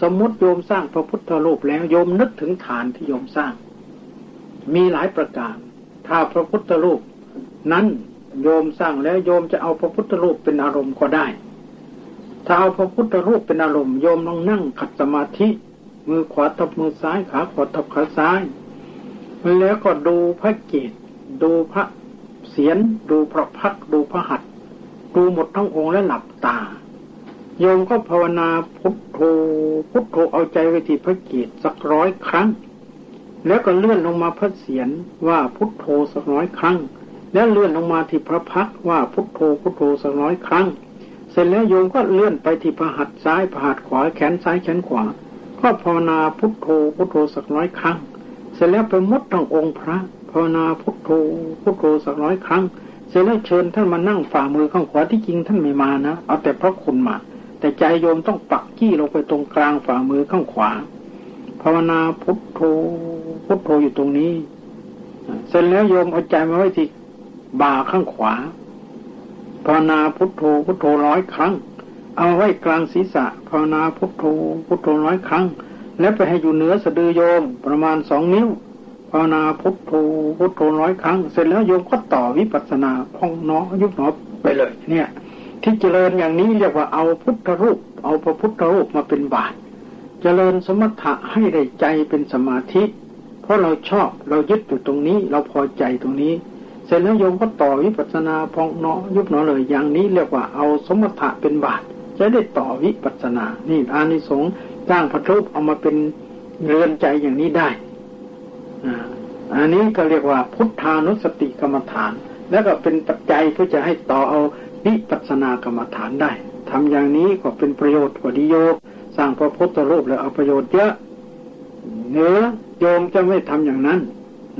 S1: สมมติโยมสร้างพระพุทธรูปแล้วโยมนึกถึงฐานที่โยมสร้าง มีหลายประการถ้าพระพุทธรูป นั้นโยมสร้างแล้วโยมจะเอาพระพุทธรูปเป็นอารมณ์ก็ได้ ถ้าเอาพระพุทธรูปเป็นอารมณ์โยมลองนั่งขัดสมาธิ มือขวาทับมือซ้ายขาขวาทับขาซ้าย แล้วก็ดูพระเกศดูพระเสียรดูพระพักดูพระหัตถ ดูหมดทั้งองค์และหลับตา โยมก็ภาวนาพุทโธพุทโธเอาใจไว้ที่พระกีตสักร้อยครั้ง แล้วก็เลื่อนลงมาพระเสียรว่าพุทโธสักร้อยครั้ง แล้วเลื่อนลงมาที่พระพักว่าพุทโธพุทโธสักร้อยครั้ง เสร็จแล้วโยมก็เลื่อนไปที่พระหัตถ์ซ้ายพระหัตถ์ขวาแขนซ้ายแขนขวาก็ภาวนาพุทโธพุทโธสักร้อยครั้ง เสร็จแล้วไปมดทั้งองค์พระภาวนาพุทโธพุทโธสักร้อยครั้ง เสร็จแล้วเชิญท่านมานั่งฝ่ามือข้างขวาที่จริงท่านไม่มานะเอาแต่พระคุณมา แต่ใจโยมต้องปักกี้ลงไปตรงกลางฝ่ามือข้างขวา ภาวนาพุทโธพุทโธอยู่ตรงนี้ เสร็จแล้วโยมเอาใจมาไว้ที่บ่าข้างขวาภาวนาพุทโธพุทโธร้อยครั้ง เอาไว้กลางศีรษะภาวนาพุทโธพุทโธร้อยครั้ง แล้วไปให้อยู่เหนือสะดือโยมประมาณสองนิ้ว ภาวนาพุทโธพุทโธร้อยครั้ง เสร็จแล้วโยมก็ต่อวิปัสสนาพองเน้อยุบหนอไปเลยเนี่ย ที่เจริญอย่างนี้เรียกว่าเอาพุทธรูป เอาพระพุทธรูปมาเป็นบาตรเจริญสมถะให้ได้ใจเป็นสมาธิ เพราะเราชอบเรายึดอยู่ตรงนี้ เราพอใจตรงนี้ เสร็จแล้วโยมก็ต่อวิปัสนาพองเนาะยุบเนาะเลยอย่างนี้เรียกว่าเอาสมถะเป็นบาตรจะได้ต่อวิปัสนา นี่อานิสงส์สร้างพระรูปเอามาเป็นเรือนใจอย่างนี้ได้ อันนี้ก็เรียกว่าพุทธานุสติกรรมฐาน แล้วก็เป็นปัจจัยเพื่อจะให้ต่อเอาวิปัสสนากรรมฐานได้ทำอย่างนี้ก็เป็นประโยชน์กว่าดีโยสร้างพระพุทธรูปแล้วเอาประโยชน์เยอะเนื้อโยมจะไม่ทำอย่างนั้น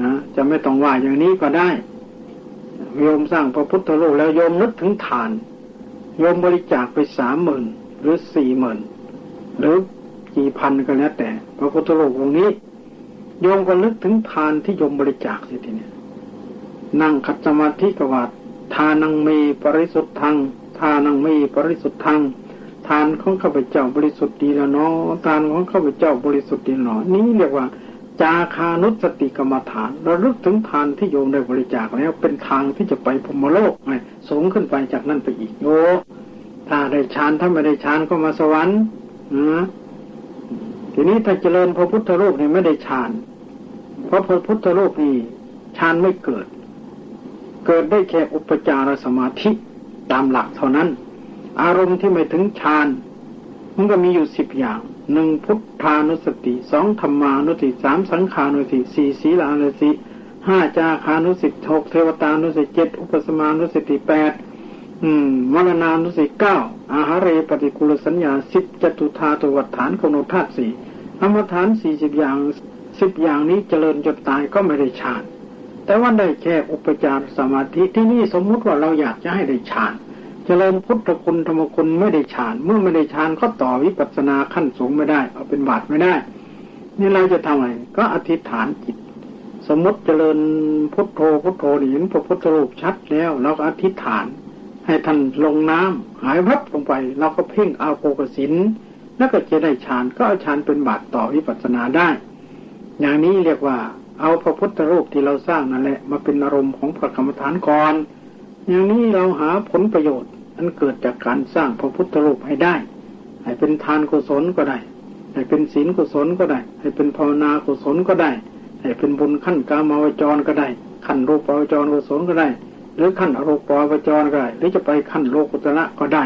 S1: นะจะไม่ต้องว่าอย่างนี้ก็ได้ โยมสร้างพระพุทธรูปแล้วโยมนึกถึงฐาน โยมบริจาคไปสามหมื่นหรือสี่หมื่นหรือกี่พันก็แล้วแต่ พระพุทธรูปองค์นี้ โยมก็นึกถึงทานที่โยมบริจาคสิทีนี้นั่งขัดสมาธิกวาดทานังมีปริสุทธังทานังมีปริสุทธังทานของข้าพเจ้าบริสุทธิ์ดีแล้วเนาะทานของข้าพเจ้าบริสุทธิ์ดีเนาะนี่เรียกว่า จาคานุสติกรรมฐานเราลึกถึงทานที่โยมได้บริจาคแล้ว เป็นทางที่จะไปพมโลกไงสูงขึ้นไปจากนั้นไปอีกโยถ้าได้ฌานถ้าไม่ได้ฌานก็มาสวรรค์นะทีนี้ถ้าเจริญพระพุทธรูปนี่ยไม่ได้ฌาน เพราะพระพุทธรูปนี่ฌานไม่เกิด เกิดได้แค่อุปจารสมาธิตามหลักเท่านั้น อารมณ์ที่ไม่ถึงฌานมันก็มีอยู่สิบอย่างหนึ่งพุทธานุสติสองธรรมานุสติสามสังขานุสติสี่ศีลานุสติห้าจาคานุสติหกเทวตานุสติเจ็ดอุปสมานุสติแปดอืมรณานุสติเก้าอาหารเรปฏิกุลสัญญาสิบจตุธาตุวัฏฐานกโนธาตุสี่ธรรมฐานสี่สิบอย่าง สิบอย่างนี้เจริญจนตายก็ไม่ได้ฌาน แต่ว่าได้แค่อุปจารสมาธิที่นี่สมมุติว่าเราอยากจะให้ได้ฌานเจริญพุทธคุณธรรมคุณไม่ได้ฌาน เมื่อไม่ได้ฌานก็ต่อวิปัสสนาขั้นสูงไม่ได้ เอาเป็นบาตไม่ได้ นี่เราจะทำไงก็อธิษฐานจิต สมมติเจริญพุทโธพุทโธเห็นพระพุทธรูปชัดแล้วเราก็อธิษฐาน ให้ท่านลงน้ำหายวับลงไปเราก็เพ่งเอาโกกสินแล้วก็จะได้ฌานก็เอาฌานเป็นบาตต่อวิปัสสนาได้ อย่างนี้เรียกว่า เอาพระพุทธรูปที่เราสร้างนั่นแหละมาเป็นอารมณ์ของพระกรรมฐานก่อน อย่างนี้เราหาผลประโยชน์อันเกิดจากการสร้างพระพุทธรูปให้ได้ ให้เป็นทานกุศลก็ได้ ให้เป็นศีลกุศลก็ได้ ให้เป็นภาวนากุศลก็ได้ ให้เป็นบุญขั้นกามาวจรก็ได้ ขั้นรูปาวจรกุศลก็ได้ หรือขั้นอรูปาวจรก็ได้ หรือจะไปขั้นโลกุตระก็ได้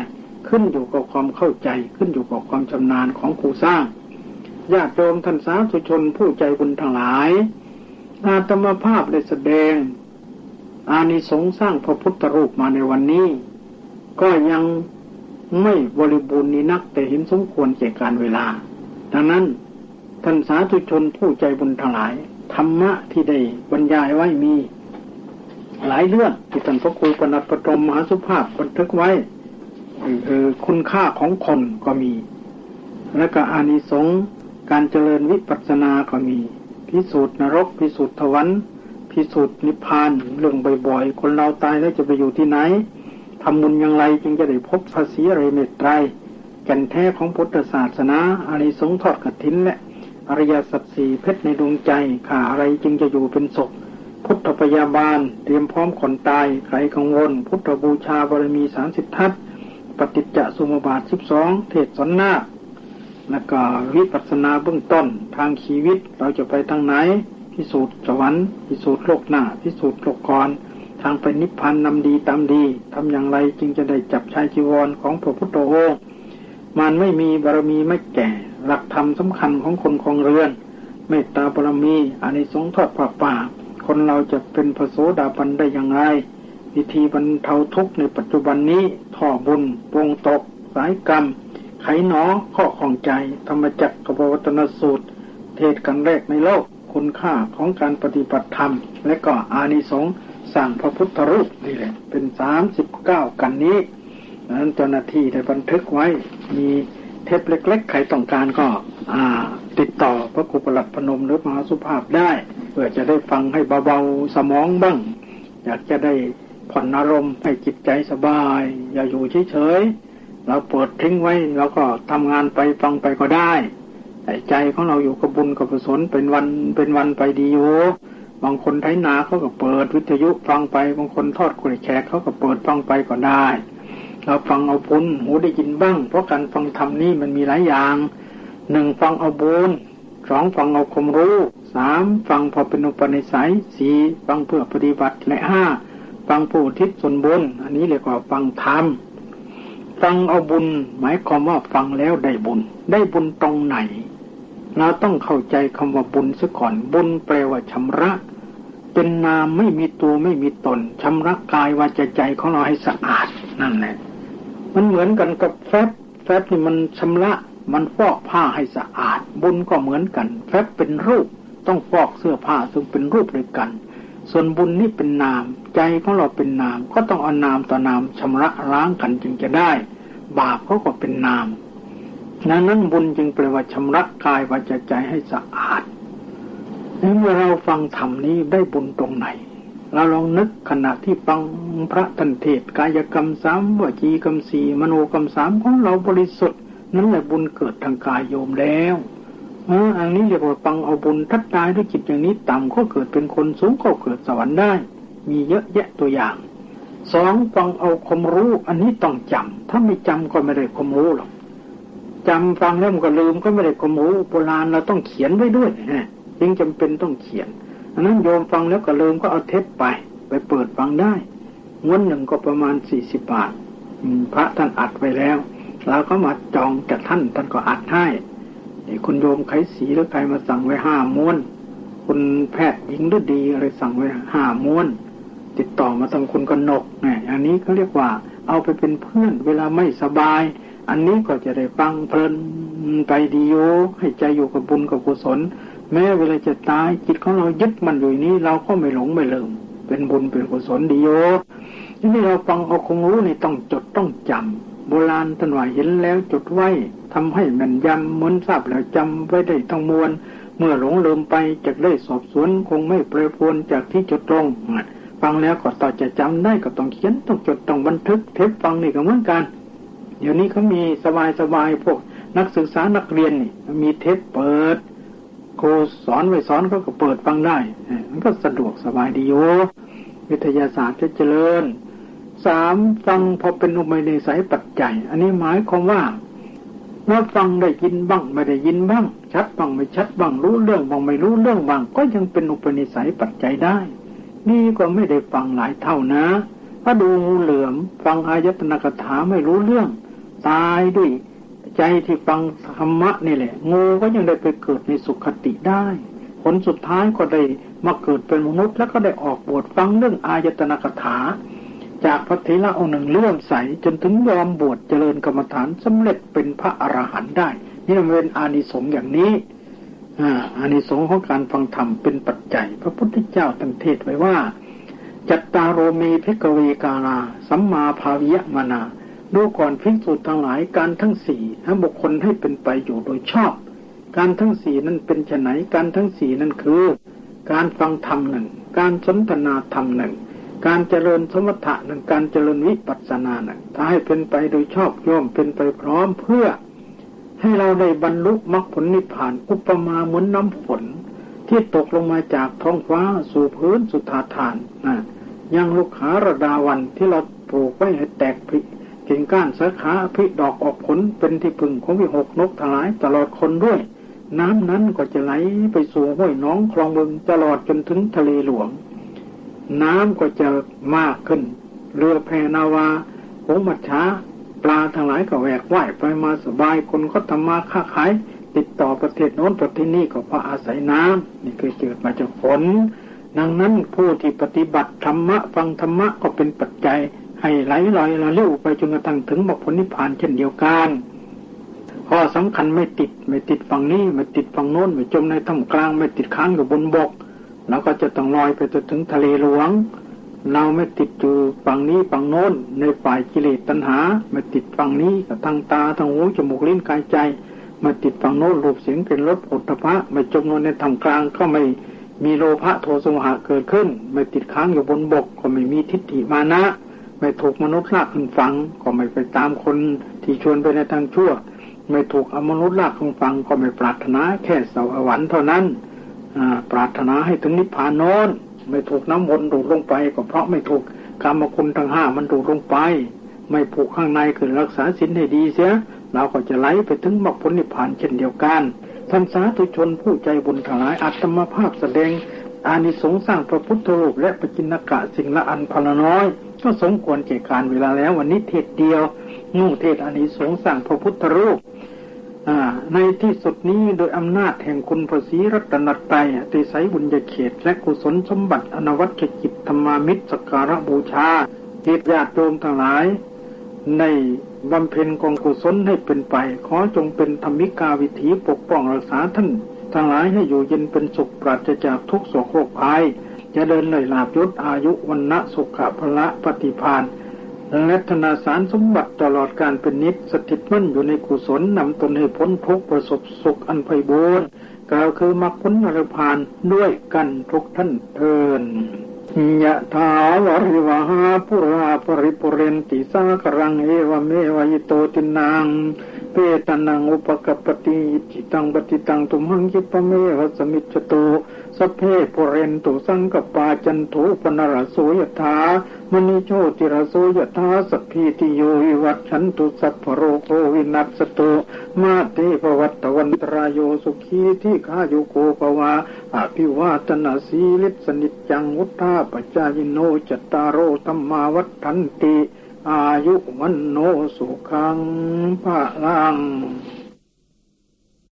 S1: ขึ้นอยู่กับความเข้าใจ ขึ้นอยู่กับความชำนาญของครูสร้าง ญาติโยมท่านสาธุชนผู้ใจบุญทั้งหลาย อาตมาภาพได้แสดง อานิสงส์สร้างพระพุทธรูปมาในวันนี้ ก็ยังไม่บริบูรณ์นี้นักแต่เห็นสมควรแก่การเวลา ดังนั้นท่านสาธุชนผู้ใจบุญทั้งหลาย ธรรมะที่ได้บรรยายไว้มี หลายเรื่องที่ท่านพระครูปนัดประตมมหาสุภาพบันทึกไว้คือคุณค่าของคนก็มี และก็อานิสงส์ การเจริญวิปัสสนาก็มี พิสูจน์นรก พิสูจน์ทวัน พิสูจน์นิพพานเรื่องบ่อยๆ คนเราตายแล้วจะไปอยู่ที่ไหนทำบุญอย่างไรจึงจะได้พบภาษีอะไรเมตไตรแก่นแท้ของพุทธศาสนาอานิสงทอดกฐินและอริยสัจสี่เพชรในดวงใจข่าอะไรจึงจะอยู่เป็นศพพุทธปยาบาล เตรียมพร้อมขนตายใครกังวล พุทธบูชาบารมีสามสิบทัศปฏิจจสมุปบาทสิบสองเทศสนนา และก็วิปัสสนาเบื้องต้นทางชีวิตเราจะไปทางไหนพิสูจน์สวรรค์พิสูจน์โลกหน้าพิสูจน์โลกก่อนทางไปนิพพานนำดีตามดีทำอย่างไรจึงจะได้จับชายจีวรของพระพุทธองค์มันไม่มีบารมีไม่แก่ หลักธรรมสำคัญของคนคองเรือนเมตตาบารมีอานิสงส์ทอดผ่าป่า คนเราจะเป็นพระโสดาบันได้อย่างไรวิธีบรรเทาทุกข์ในปัจจุบันนี้ท่อบุญปงตก สายกรรม ไขหนอข้อของใจ ธรรมจักรกบวัตนสูตร เทศกันแรกในโลก คุณค่าของการปฏิบัติธรรม และก็อานิสงส์สั่งพระพุทธรูปนี่แหละ เป็นสามสิบเก้ากันนี้นั้นเจ้าหน้าที่ได้บันทึกไว้ มีเทปเล็ก ๆ ใครต้องการก็ติดต่อพระครูประหลัดพนมหรือมหาสุภาพได้เพื่อจะได้ฟังให้เบาๆสมองบ้าง อยากจะได้ผ่อนอารมณ์ให้จิตใจสบาย อย่าอยู่เฉยๆ เราเปิดทิ้งไว้แล้วก็ทำงานไปฟังไปก็ได้ใจของเราอยู่กับบุญกับกุศลเป็นวันเป็นวันไปดีอยู่บางคนไถนาเขาก็เปิดวิทยุฟังไปบางคนทอดกล้วยแขกเขาก็เปิดฟังไปก็ได้ เราฟังเอาบุญหูได้ยินบ้าง เพราะการฟังธรรมนี่มันมีหลายอย่างหนึ่งฟังเอาบุญสองฟังเอาความรู้สามฟังพอเป็นอุปนิสัยสี่ฟังเพื่อปฏิบัติและห้าฟังผู้ทิศส่วนบุญอันนี้เรียกว่าฟังธรรม ฟังเอาบุญ หมายความว่าฟังแล้วได้บุญ ได้บุญตรงไหน เราต้องเข้าใจคำว่าบุญซะก่อนบุญแปลว่าชำระ เป็นนามไม่มีตัวไม่มีตนชำระกายวาจใจของเราให้สะอาดนั่นแหละมันเหมือนกันกับแฟบแฟบนี่มันชำระ มันฟอกผ้าให้สะอาด บุญก็เหมือนกัน แฟบเป็นรูป ต้องฟอกเสื้อผ้าซึ่งเป็นรูปด้วยกัน ส่วนบุญนี่เป็นนาม ใจของเราเป็นนาม ก็ต้องเอานามต่อนามชำระล้างกันจึงจะได้ บาปเขาก็เป็นนามดังนั้นบุญจึงแปลว่าชำระกายวาจใจให้สะอาดเมื่อเราฟังธรรมนี้ได้บุญตรงไหน เราลองนึกขณะที่ฟังพระทันเทศกายกรรมสามวจีกรรมสี่มโนกรรมสามของเราบริสุทธิ์นั่นแหละบุญเกิดทางกายโยมแล้ว อันนี้เรียกว่าฟังเอาบุญทัดตายด้วยจิตอย่างนี้ต่ำก็เกิดเป็นคนสูงก็เกิดสวรรค์ได้ มีเยอะแยะตัวอย่างสองฟังเอาความรู้ อันนี้ต้องจำถ้าไม่จำก็ไม่ได้ความรู้หรอกจำฟังแล้วมันก็ลืมก็ไม่ได้ความรู้โบราณเราต้องเขียนไว้ด้วยนะจึงจำเป็นต้องเขียนอันนั้นโยมฟังแล้วก็ลืมก็เอาเทปไป ไปเปิดฟังได้งวนหนึ่งก็ประมาณสี่สิบบาทพระท่านอัดไว้แล้วเราก็มาจองจากท่านท่านก็อัดให้ คุณโยมไขสีหรือใครมาสั่งไว้ห้าม้วน คุณแพทย์หญิงฤดีอะไรสั่งไว้ห้าม้วน ติดต่อมาทางคุณกนกเนี่ยอันนี้เขาเรียกว่า เอาไปเป็นเพื่อนเวลาไม่สบาย อันนี้ก็จะได้ฟังเพลินไปดีโยให้ใจอยู่กับบุญกับกุศล แม้เวลาจะตายจิตของเรายึดมันอยู่นี้ เราก็ไม่หลงไม่ลืมเป็นบุญเป็นกุศลดีโยทีนี้เราฟังเอาคงรู้นี่ต้องจดต้องจำ โบราณท่านว่าเห็นแล้วจดไว้ทำให้แม่นยำเหมือนทราบแล้วจำไว้ได้ทั้งมวล เมื่อหลงลืมไปจะได้สอบสวนคงไม่เปรยพวนจากที่จดตรง ฟังแล้วก็ต่อจะจำได้ก็ต้องเขียนต้องจดต้องบันทึก เทปฟังนี่ก็เหมือนกัน เดี๋ยวนี้เขามีสบายสบายพวกนักศึกษานักเรียนนี่มีเทปเปิดครูสอนไว้สอนเขาก็เปิดฟังได้ มันก็สะดวกสบายดีโยวิทยาศาสตร์จะเจริญ สามฟังพอเป็นอุปนิสัยปัจจัย อันนี้หมายความว่าเมื่อฟังได้ยินบ้างไม่ได้ยินบ้าง ชัดบ้างไม่ชัดบ้างรู้เรื่องบ้างไม่รู้เรื่องบ้าง ก็ยังเป็นอุปนิสัยปัจจัยได้ นี่ก็ไม่ได้ฟังหลายเท่านะถ้าดูงูเหลือมฟังอายตนะกถาไม่รู้เรื่อง ตายด้วยใจที่ฟังธรรมะนี่แหละงูก็ยังได้ไปเกิดในสุขติได้ ผลสุดท้ายก็ได้มาเกิดเป็นมนุษย์แล้วก็ได้ออกบวชฟังเรื่องอายตนะกถา จากพระเทระองค์หนึ่งเลื่อมใสจนถึงยอมบวชเจริญกรรมฐานสำเร็จเป็นพระอรหันต์ได้ นี่มันเป็นอานิสงส์อย่างนี้อันนี้สงของการฟังธรรมเป็นปัจจัย พระพุทธเจ้าตั้งเทศไว้ว่า จัตตารโรมีเพกเวกาลาสัมมาภาวิยมานาดูก่อนพิสูจน์ทั้งหลายการทั้งสี่ให้บุคคลให้เป็นไปอยู่โดยชอบ การทั้งสี่นั้นเป็นไฉนการทั้งสี่นั้นคือ การฟังธรรมหนึ่ง การสนทนาธรรมหนึ่ง การเจริญสมถะหนึ่งการเจริญวิปัสสนาหนึ่งถ้าให้เป็นไปโดยชอบย่อมเป็นไปพร้อมเพื่อ ให้เราได้บรรลุมรรคผลนิพพานอุปมาเหมือนน้ำฝน ที่ตกลงมาจากท้องฟ้าสู่พื้นสุธาทานนะยังลูกขาระดาวันที่เราปลูกไว้ให้แตกพิกิ่งก้านสาขาพิดอกออกผลเป็นที่พึ่งของวิหกนกทลายตลอดคนด้วย น้ำนั้นก็จะไหลไปสู่ห้วยน้องคลองบึงตลอดจนถึงทะเลหลวง น้ำก็จะมากขึ้น เรือแพนาวาหงมัดช้า ปลาทั้งหลายก็แหวกว่ายไปมาสบาย คนก็ทำมาค้าขาย ติดต่อประเทศโน้นประเทศนี้ก็เพราะอาศัยน้ำนี่คือเกิดมาจากฝน ดังนั้นผู้ที่ปฏิบัติธรรมะฟังธรรมะก็เป็นปัจจัย ให้ไหลลอยละเลี้ยวไปจนกระทั่งถึงมรรคผลนิพพานเช่นเดียวกันข้อสำคัญไม่ติดไม่ติดฝั่งนี้ไม่ติดฝั่งโน้นไม่จมในท่ามกลางไม่ติดค้างอยู่บนบก เราก็จะต้องลอยไปจนถึงทะเลหลวง เราไม่ติดอยู่ฝั่งนี้ฝั่งโน้น ในฝ่ายกิเลสตัณหา ไม่ติดฝั่งนี้กับทางตาทางหูจมูกลิ้นกายใจมาติดฝั่งโน้นรูปเสียงเป็นรสอุตภะไม่จมลงในทำกลางก็ไม่มีโลภะโทสมหะเกิดขึ้น ไม่ติดค้างอยู่บนบกก็ไม่มีทิฏฐิมานะ ไม่ถูกมนุษย์ลากขึ้นฟังก็ไม่ไปตามคนที่ชวนไปในทางชั่ว ไม่ถูกอมนุษย์ลากขึ้นฟังก็ไม่ปรารถนาแค่สวรรค์เท่านั้น ปรารถนาให้ถึงนิพพานโน้นไม่ถูกน้ำวนดูดลงไป ก็เพราะไม่ถูกกรรมคุณทั้งห้ามันดูดลงไป ไม่ผูกข้างในคือรักษาศีลให้ดีเสียเราก็จะไหลไปถึงมรรคผลนิพพานเช่นเดียวกันท่านสาธุชนผู้ใจบุญทั้งหลายอัตมภาพแสดงอานิสงส์สร้างพระพุทธรูปและปจินกะสิ่งละอันพลน้อย ก็สมควรแก่การเวลาแล้ววันนี้เทศเดียว นุ่งเทศอานิสงส์สร้างพระพุทธรูป ในที่สุดนี้โดยอำนาจแห่งคุณพระศรีรัตนตรัยติไสบุญญาเขต และกุศลสมบัติอนวัตกิจธรรมามิตรสการะบูชาเหตุญาติโยมทั้งหลาย ในบำเพ็ญกองกุศลให้เป็นไป ขอจงเป็นธรรมิกาวิถีปกป้องรักษาท่าน ทั้งหลายให้อยู่เย็นเป็นสุขปราศจากทุกโศกโรคภัยจะเดินเลยลาบยศอายุวันณะสุขะพละปฏิพานแรัตนาสารสมบัติตลอดการเป็นนิจสถิตมั่นอยู่ในกุศลนำตนให้พ้นทุกประสบสุขอันไพบูรณ์กล่าวคือมรรคผลอรพานด้วยกันทุกท่านเทินยะถาวริวหาปุราปริปุเรนติสากรังเอวเมวายโตตินัง เปตานํ อุปกปฺปติ อิจฺฉิตํ ปตฺถิตํ ตุมฺหํ ขิปฺปเมวสมิชฺฌตุ สพฺเพปูเรนฺตุ สงฺกปฺปา จนฺโทปณฺณรโสยถามณิโชติรโสยถา สพฺพีติโยวิวชฺชนฺตุ สพฺพโรโควินสฺสตุมาเต ภวตฺวนฺตราโยสุขีทีฆายุโกภว อภิวาทนสีลิสฺส นิจฺจํ วุฑฺฒาปจายิโนจตฺตาโรธมฺมาวฑฺฒนฺติ อายุวันโนสุขังภะลัง